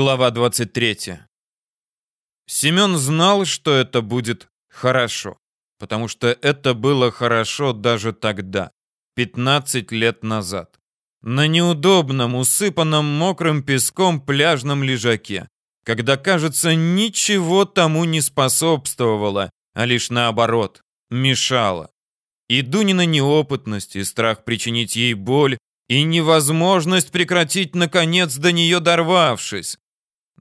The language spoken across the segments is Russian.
Глава 23. Семен знал, что это будет хорошо, потому что это было хорошо даже тогда, 15 лет назад, на неудобном, усыпанном мокрым песком пляжном лежаке, когда, кажется, ничего тому не способствовало, а лишь наоборот, мешало. И Дунина неопытность, и страх причинить ей боль, и невозможность прекратить, наконец, до нее дорвавшись.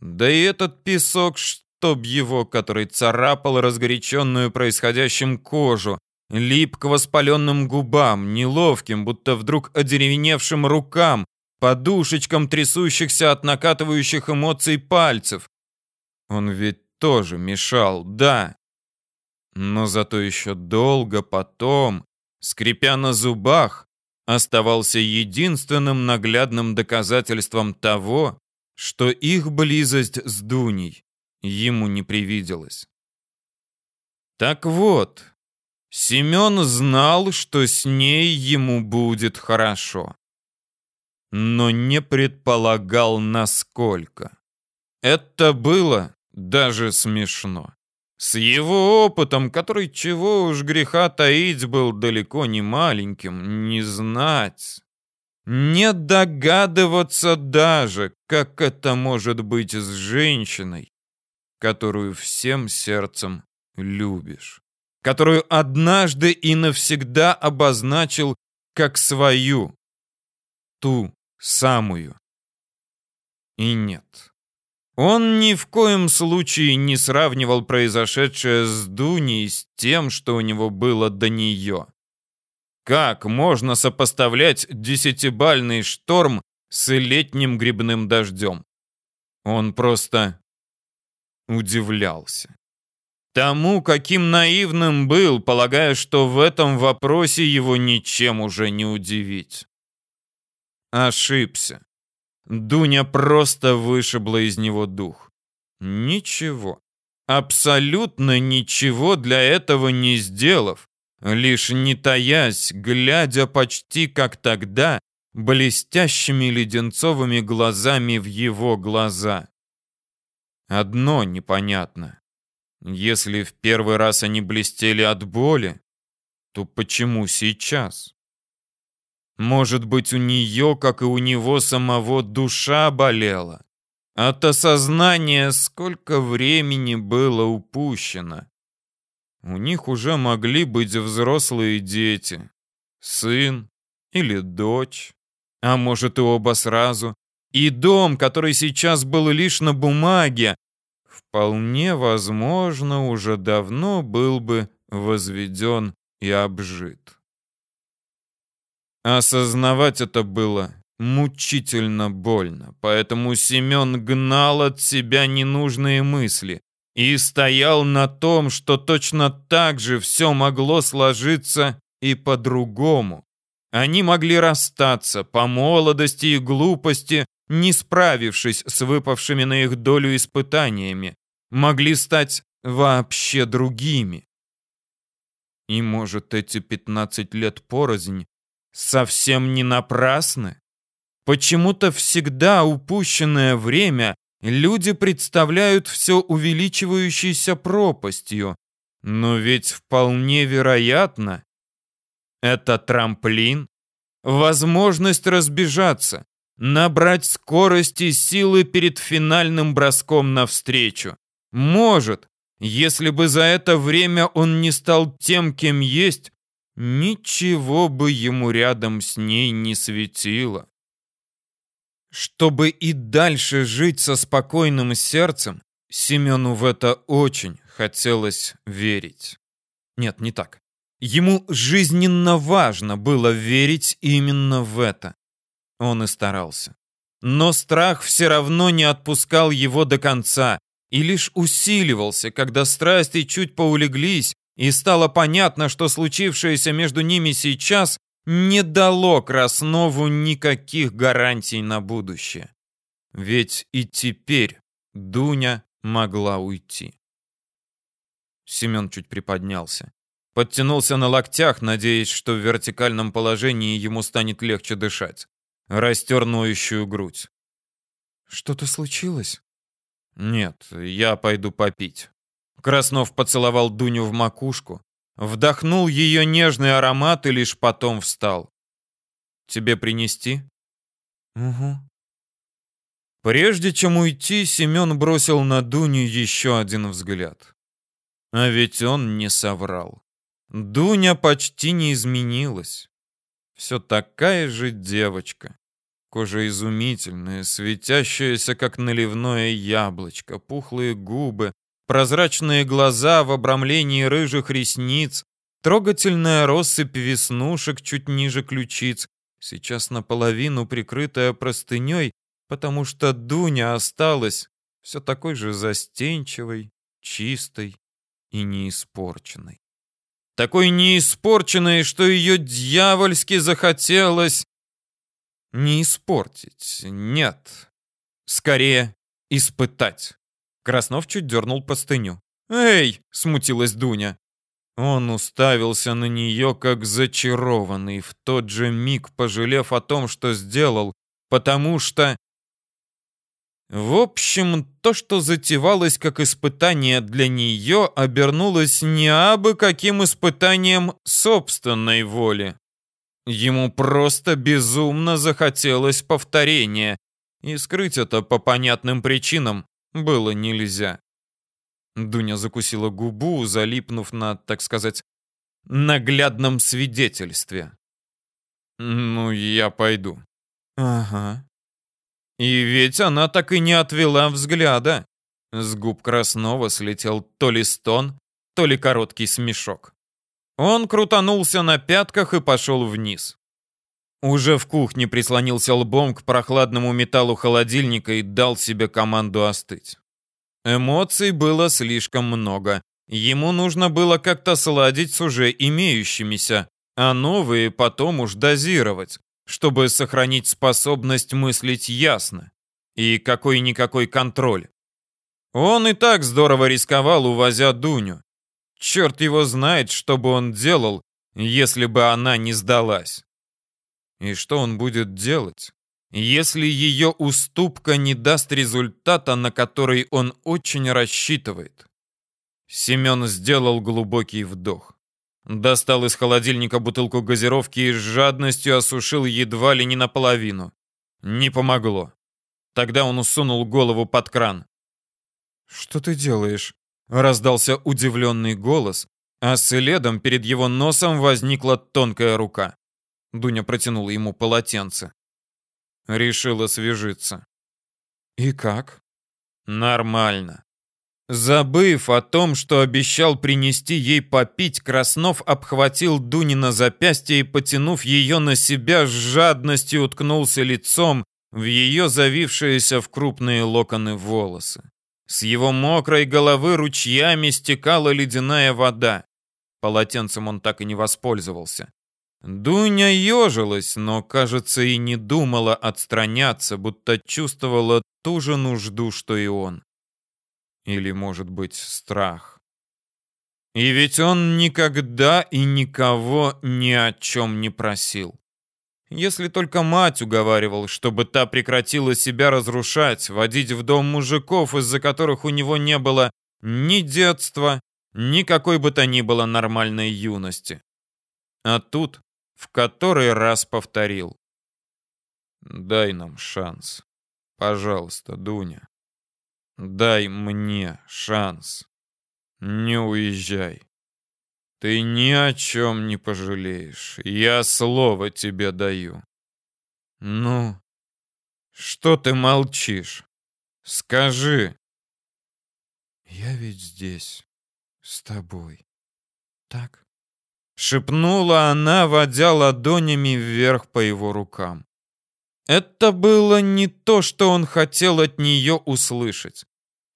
Да и этот песок, чтоб его, который царапал разгоряченную происходящим кожу, лип к воспаленным губам, неловким, будто вдруг одеревеневшим рукам, подушечкам трясущихся от накатывающих эмоций пальцев. Он ведь тоже мешал, да. Но зато еще долго потом, скрипя на зубах, оставался единственным наглядным доказательством того, что их близость с Дуней ему не привиделась. Так вот, Семен знал, что с ней ему будет хорошо, но не предполагал, насколько. Это было даже смешно. С его опытом, который, чего уж греха таить, был далеко не маленьким, не знать, не догадываться даже, как это может быть с женщиной, которую всем сердцем любишь, которую однажды и навсегда обозначил как свою, ту самую. И нет. Он ни в коем случае не сравнивал произошедшее с Дуней с тем, что у него было до нее. Как можно сопоставлять десятибальный шторм с летним грибным дождем? Он просто удивлялся. Тому, каким наивным был, полагая, что в этом вопросе его ничем уже не удивить. Ошибся. Дуня просто вышибла из него дух. Ничего, абсолютно ничего для этого не сделав, лишь не таясь, глядя почти как тогда, блестящими леденцовыми глазами в его глаза. Одно непонятно. Если в первый раз они блестели от боли, то почему сейчас? Может быть, у нее, как и у него самого, душа болела. От осознания, сколько времени было упущено. У них уже могли быть взрослые дети. Сын или дочь. А может и оба сразу. И дом, который сейчас был лишь на бумаге, вполне возможно, уже давно был бы возведен и обжит. Осознавать это было мучительно больно, поэтому Семен гнал от себя ненужные мысли и стоял на том, что точно так же все могло сложиться и по-другому. Они могли расстаться по молодости и глупости, не справившись с выпавшими на их долю испытаниями, могли стать вообще другими. И, может, эти 15 лет порознь совсем не напрасны. Почему-то всегда упущенное время люди представляют все увеличивающейся пропастью. Но ведь вполне вероятно, это трамплин, возможность разбежаться, набрать скорость и силы перед финальным броском навстречу. Может, если бы за это время он не стал тем, кем есть, ничего бы ему рядом с ней не светило. Чтобы и дальше жить со спокойным сердцем, Семену в это очень хотелось верить. Нет, не так. Ему жизненно важно было верить именно в это. Он и старался. Но страх все равно не отпускал его до конца и лишь усиливался, когда страсти чуть поулеглись, и стало понятно, что случившееся между ними сейчас не дало Краснову никаких гарантий на будущее. Ведь и теперь Дуня могла уйти. Семен чуть приподнялся. Подтянулся на локтях, надеясь, что в вертикальном положении ему станет легче дышать. Растер ноющую грудь. «Что-то случилось?» Нет, я пойду попить. Краснов поцеловал Дуню в макушку, вдохнул ее нежный аромат и лишь потом встал. Тебе принести? Угу. Прежде чем уйти, Семен бросил на Дуню еще один взгляд. А ведь он не соврал. Дуня почти не изменилась. Все такая же девочка. Кожа изумительная, светящаяся, как наливное яблочко, пухлые губы, прозрачные глаза в обрамлении рыжих ресниц, трогательная россыпь веснушек чуть ниже ключиц, сейчас наполовину прикрытая простыней, потому что Дуня осталась все такой же застенчивой, чистой и неиспорченной. Такой неиспорченной, что ее дьявольски захотелось не испортить, нет. Скорее, испытать. Краснов чуть дернул простыню. «Эй!» — смутилась Дуня. Он уставился на нее, как зачарованный, в тот же миг пожалев о том, что сделал, потому что... В общем, то, что затевалось как испытание для нее, обернулось не абы каким испытанием собственной воли. Ему просто безумно захотелось повторения, и скрыть это по понятным причинам было нельзя. Дуня закусила губу, залипнув на, так сказать, наглядном свидетельстве. «Ну, я пойду». Ага. И ведь она так и не отвела взгляда. С губ Краснова слетел то ли стон, то ли короткий смешок. Он крутанулся на пятках и пошел вниз. Уже в кухне прислонился лбом к прохладному металлу холодильника и дал себе команду остыть. Эмоций было слишком много. Ему нужно было как-то сладить с уже имеющимися, а новые потом уж дозировать, чтобы сохранить способность мыслить ясно. И какой-никакой контроль. Он и так здорово рисковал, увозя Дуню. Черт его знает, что бы он делал, если бы она не сдалась. И что он будет делать, если ее уступка не даст результата, на который он очень рассчитывает? Семен сделал глубокий вдох. Достал из холодильника бутылку газировки и с жадностью осушил едва ли не наполовину. Не помогло. Тогда он усунул голову под кран. «Что ты делаешь?» Раздался удивленный голос, а следом перед его носом возникла тонкая рука. Дуня протянула ему полотенце. Решила освежиться. «И как?» «Нормально». Забыв о том, что обещал принести ей попить, Краснов обхватил Дунина запястье и, потянув ее на себя, с жадностью уткнулся лицом в ее завившиеся в крупные локоны волосы. С его мокрой головы ручьями стекала ледяная вода. Полотенцем он так и не воспользовался. Дуня ежилась, но, кажется, и не думала отстраняться, будто чувствовала ту же нужду, что и он. Или, может быть, страх. И ведь он никогда и никого ни о чем не просил. Если только мать уговаривал, чтобы та прекратила себя разрушать, водить в дом мужиков, из-за которых у него не было ни детства, ни какой бы то ни было нормальной юности. А тут в который раз повторил. «Дай нам шанс. Пожалуйста, Дуня. Дай мне шанс. Не уезжай. Ты ни о чем не пожалеешь. Я слово тебе даю. Ну, что ты молчишь? Скажи. Я ведь здесь, с тобой. Так? Шепнула она, водя ладонями вверх по его рукам. Это было не то, что он хотел от нее услышать.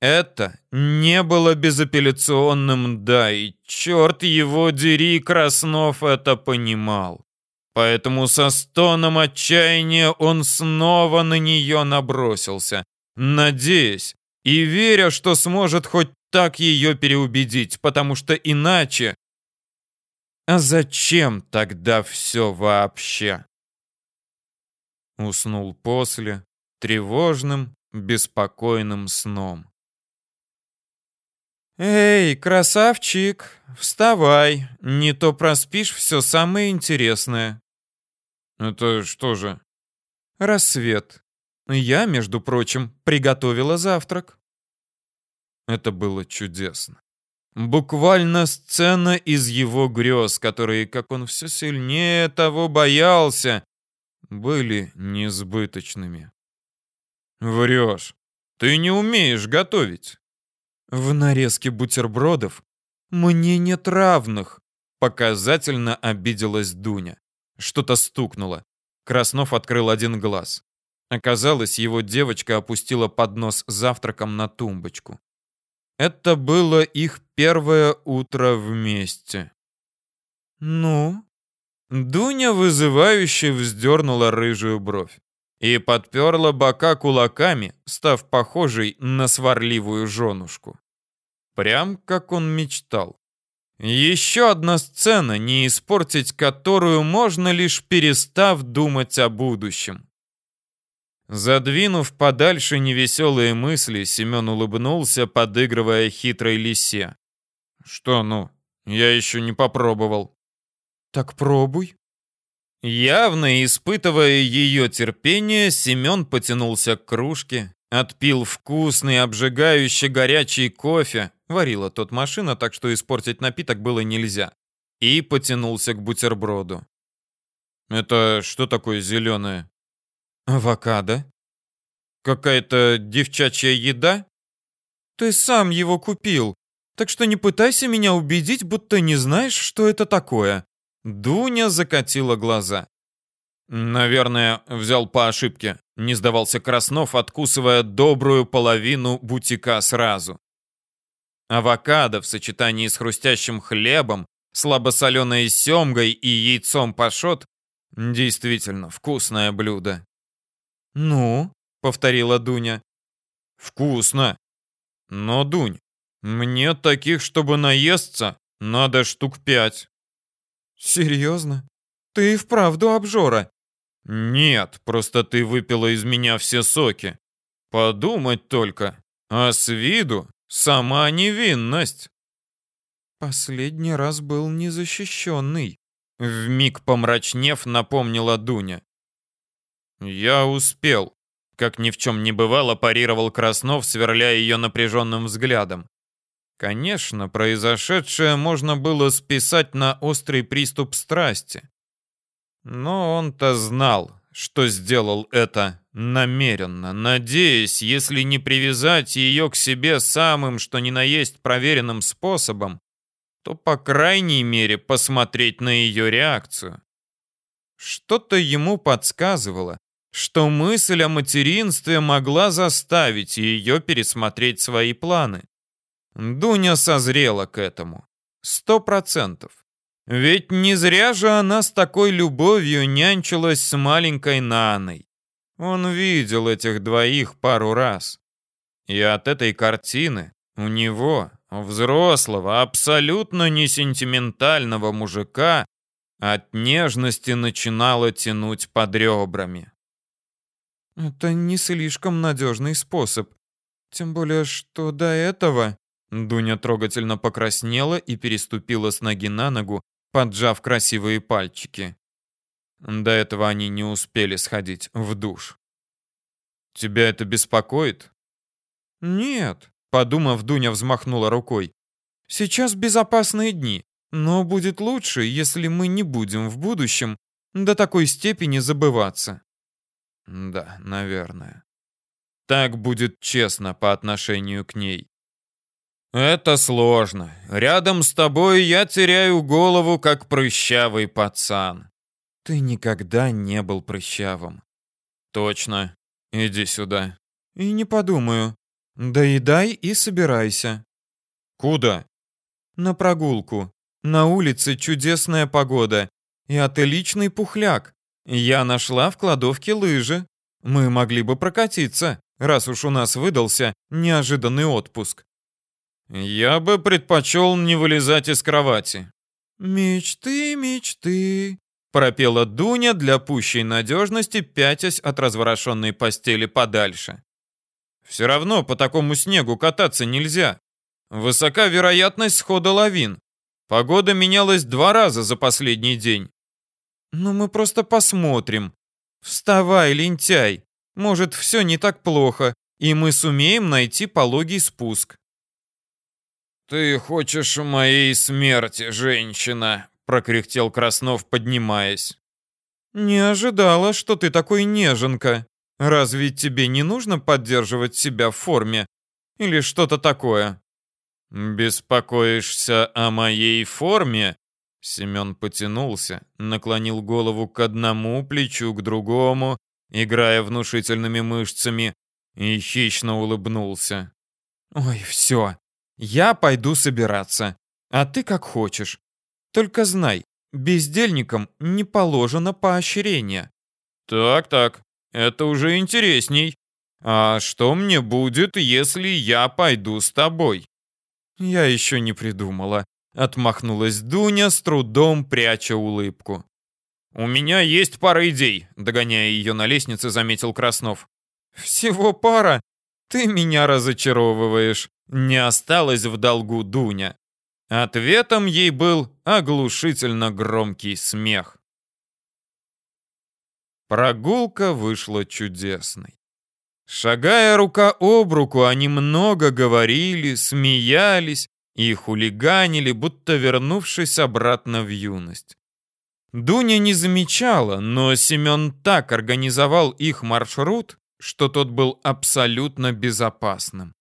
Это не было безапелляционным «да», и черт его дери, Краснов это понимал. Поэтому со стоном отчаяния он снова на нее набросился, надеясь и веря, что сможет хоть так ее переубедить, потому что иначе... А зачем тогда все вообще? Уснул после, тревожным, беспокойным сном. Эй, красавчик, вставай, не то проспишь все самое интересное. Это что же? Рассвет. Я, между прочим, приготовила завтрак. Это было чудесно. Буквально сцена из его грез, которые, как он все сильнее того боялся, были несбыточными. Врешь. Ты не умеешь готовить. В нарезке бутербродов мне нет равных. Показательно обиделась Дуня. Что-то стукнуло. Краснов открыл один глаз. Оказалось, его девочка опустила поднос с завтраком на тумбочку. Это было их первое утро вместе. «Ну?» Дуня вызывающе вздернула рыжую бровь и подперла бока кулаками, став похожей на сварливую женушку. Прям как он мечтал. Еще одна сцена, не испортить которую можно лишь перестав думать о будущем. Задвинув подальше невеселые мысли, Семен улыбнулся, подыгрывая хитрой лисе. «Что ну? Я еще не попробовал». «Так пробуй». Явно испытывая ее терпение, Семен потянулся к кружке, отпил вкусный, обжигающий горячий кофе, варила тот машина, так что испортить напиток было нельзя, и потянулся к бутерброду. «Это что такое зеленое?» «Авокадо». «Какая-то девчачья еда?» «Ты сам его купил, так что не пытайся меня убедить, будто не знаешь, что это такое». Дуня закатила глаза. «Наверное, взял по ошибке», — не сдавался Краснов, откусывая добрую половину бутика сразу. Авокадо в сочетании с хрустящим хлебом, слабосоленой семгой и яйцом пашот — действительно вкусное блюдо. «Ну?» — повторила Дуня. «Вкусно. Но, Дунь, мне таких, чтобы наесться, надо штук пять». «Серьезно? Ты и вправду обжора?» «Нет, просто ты выпила из меня все соки. Подумать только. А с виду сама невинность». «Последний раз был незащищенный», — вмиг помрачнев напомнила Дуня. «Я успел», — как ни в чем не бывало, парировал Краснов, сверляя ее напряженным взглядом. Конечно, произошедшее можно было списать на острый приступ страсти. Но он-то знал, что сделал это намеренно, надеясь, если не привязать ее к себе самым, что ни на есть проверенным способом, то, по крайней мере, посмотреть на ее реакцию. Что-то ему подсказывало, что мысль о материнстве могла заставить ее пересмотреть свои планы. Дуня созрела к этому. Сто процентов. Ведь не зря же она с такой любовью нянчилась с маленькой Наной. Он видел этих двоих пару раз. И от этой картины у него, взрослого, абсолютно не сентиментального мужика, от нежности начинало тянуть под ребрами. «Это не слишком надежный способ. Тем более, что до этого...» Дуня трогательно покраснела и переступила с ноги на ногу, поджав красивые пальчики. До этого они не успели сходить в душ. «Тебя это беспокоит?» «Нет», — подумав, Дуня взмахнула рукой. «Сейчас безопасные дни, но будет лучше, если мы не будем в будущем до такой степени забываться». «Да, наверное. Так будет честно по отношению к ней. «Это сложно. Рядом с тобой я теряю голову, как прыщавый пацан». «Ты никогда не был прыщавым». «Точно. Иди сюда». «И не подумаю. Доедай и собирайся». «Куда?» «На прогулку. На улице чудесная погода. И отличный пухляк. Я нашла в кладовке лыжи. Мы могли бы прокатиться, раз уж у нас выдался неожиданный отпуск». Я бы предпочел не вылезать из кровати. Мечты, мечты, пропела Дуня для пущей надежности, пятясь от разворошенной постели подальше. Все равно по такому снегу кататься нельзя. Высока вероятность схода лавин. Погода менялась два раза за последний день. Ну мы просто посмотрим. Вставай, лентяй. Может, все не так плохо, и мы сумеем найти пологий спуск. Ты хочешь моей смерти, женщина, прокряхтел Краснов, поднимаясь. Не ожидала, что ты такой неженка. Разве тебе не нужно поддерживать себя в форме или что-то такое? Беспокоишься о моей форме? Семен потянулся, наклонил голову к одному плечу, к другому, играя внушительными мышцами, и хищно улыбнулся. «Ой, все, я пойду собираться, а ты как хочешь. Только знай, бездельникам не положено поощрение». «Так-так, это уже интересней. А что мне будет, если я пойду с тобой?» «Я еще не придумала», — отмахнулась Дуня, с трудом пряча улыбку. «У меня есть пара идей», — догоняя ее на лестнице, заметил Краснов. «Всего пара? Ты меня разочаровываешь», — не осталось в долгу Дуня. Ответом ей был оглушительно громкий смех. Прогулка вышла чудесной. Шагая рука об руку, они много говорили, смеялись и хулиганили, будто вернувшись обратно в юность. Дуня не замечала, но Семен так организовал их маршрут, что тот был абсолютно безопасным.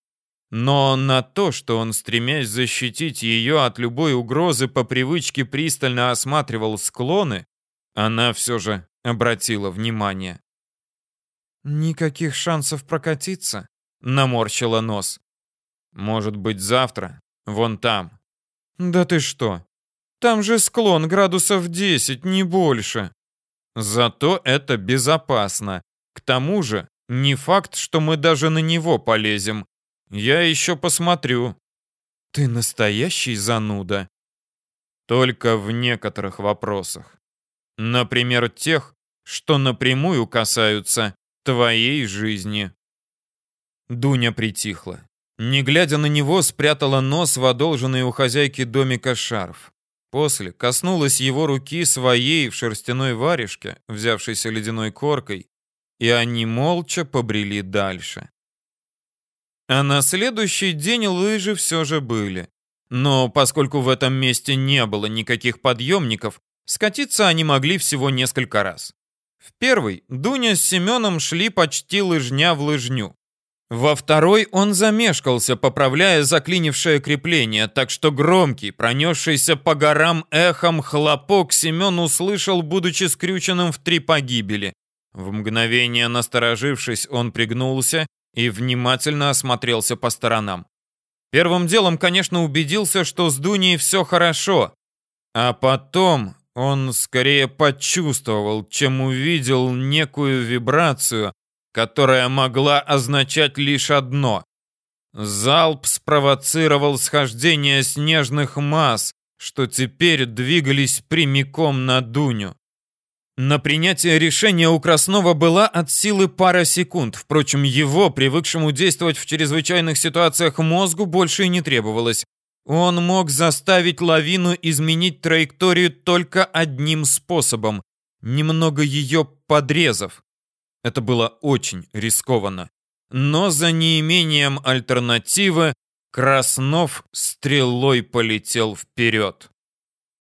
Но на то, что он, стремясь защитить ее от любой угрозы, по привычке пристально осматривал склоны, она все же обратила внимание. «Никаких шансов прокатиться?» — наморщила нос. «Может быть, завтра? Вон там». «Да ты что? Там же склон градусов 10, не больше». «Зато это безопасно. К тому же, не факт, что мы даже на него полезем. Я еще посмотрю». «Ты настоящий зануда». «Только в некоторых вопросах. Например, тех, что напрямую касаются твоей жизни. Дуня притихла. Не глядя на него, спрятала нос в одолженный у хозяйки домика шарф. После коснулась его руки своей в шерстяной варежке, взявшейся ледяной коркой, и они молча побрели дальше. А на следующий день лыжи все же были. Но поскольку в этом месте не было никаких подъемников, Скатиться они могли всего несколько раз. В первый Дуня с Семеном шли почти лыжня в лыжню. Во второй он замешкался, поправляя заклинившее крепление, так что громкий, пронесшийся по горам эхом хлопок Семен услышал, будучи скрюченным в три погибели. В мгновение насторожившись, он пригнулся и внимательно осмотрелся по сторонам. Первым делом, конечно, убедился, что с Дуней все хорошо, а потом он скорее почувствовал, чем увидел некую вибрацию, которая могла означать лишь одно. Залп спровоцировал схождение снежных масс, что теперь двигались прямиком на Дуню. На принятие решения у Краснова была от силы пара секунд. Впрочем, его, привыкшему действовать в чрезвычайных ситуациях мозгу, больше и не требовалось. Он мог заставить лавину изменить траекторию только одним способом, немного ее подрезав. Это было очень рискованно. Но за неимением альтернативы Краснов стрелой полетел вперед.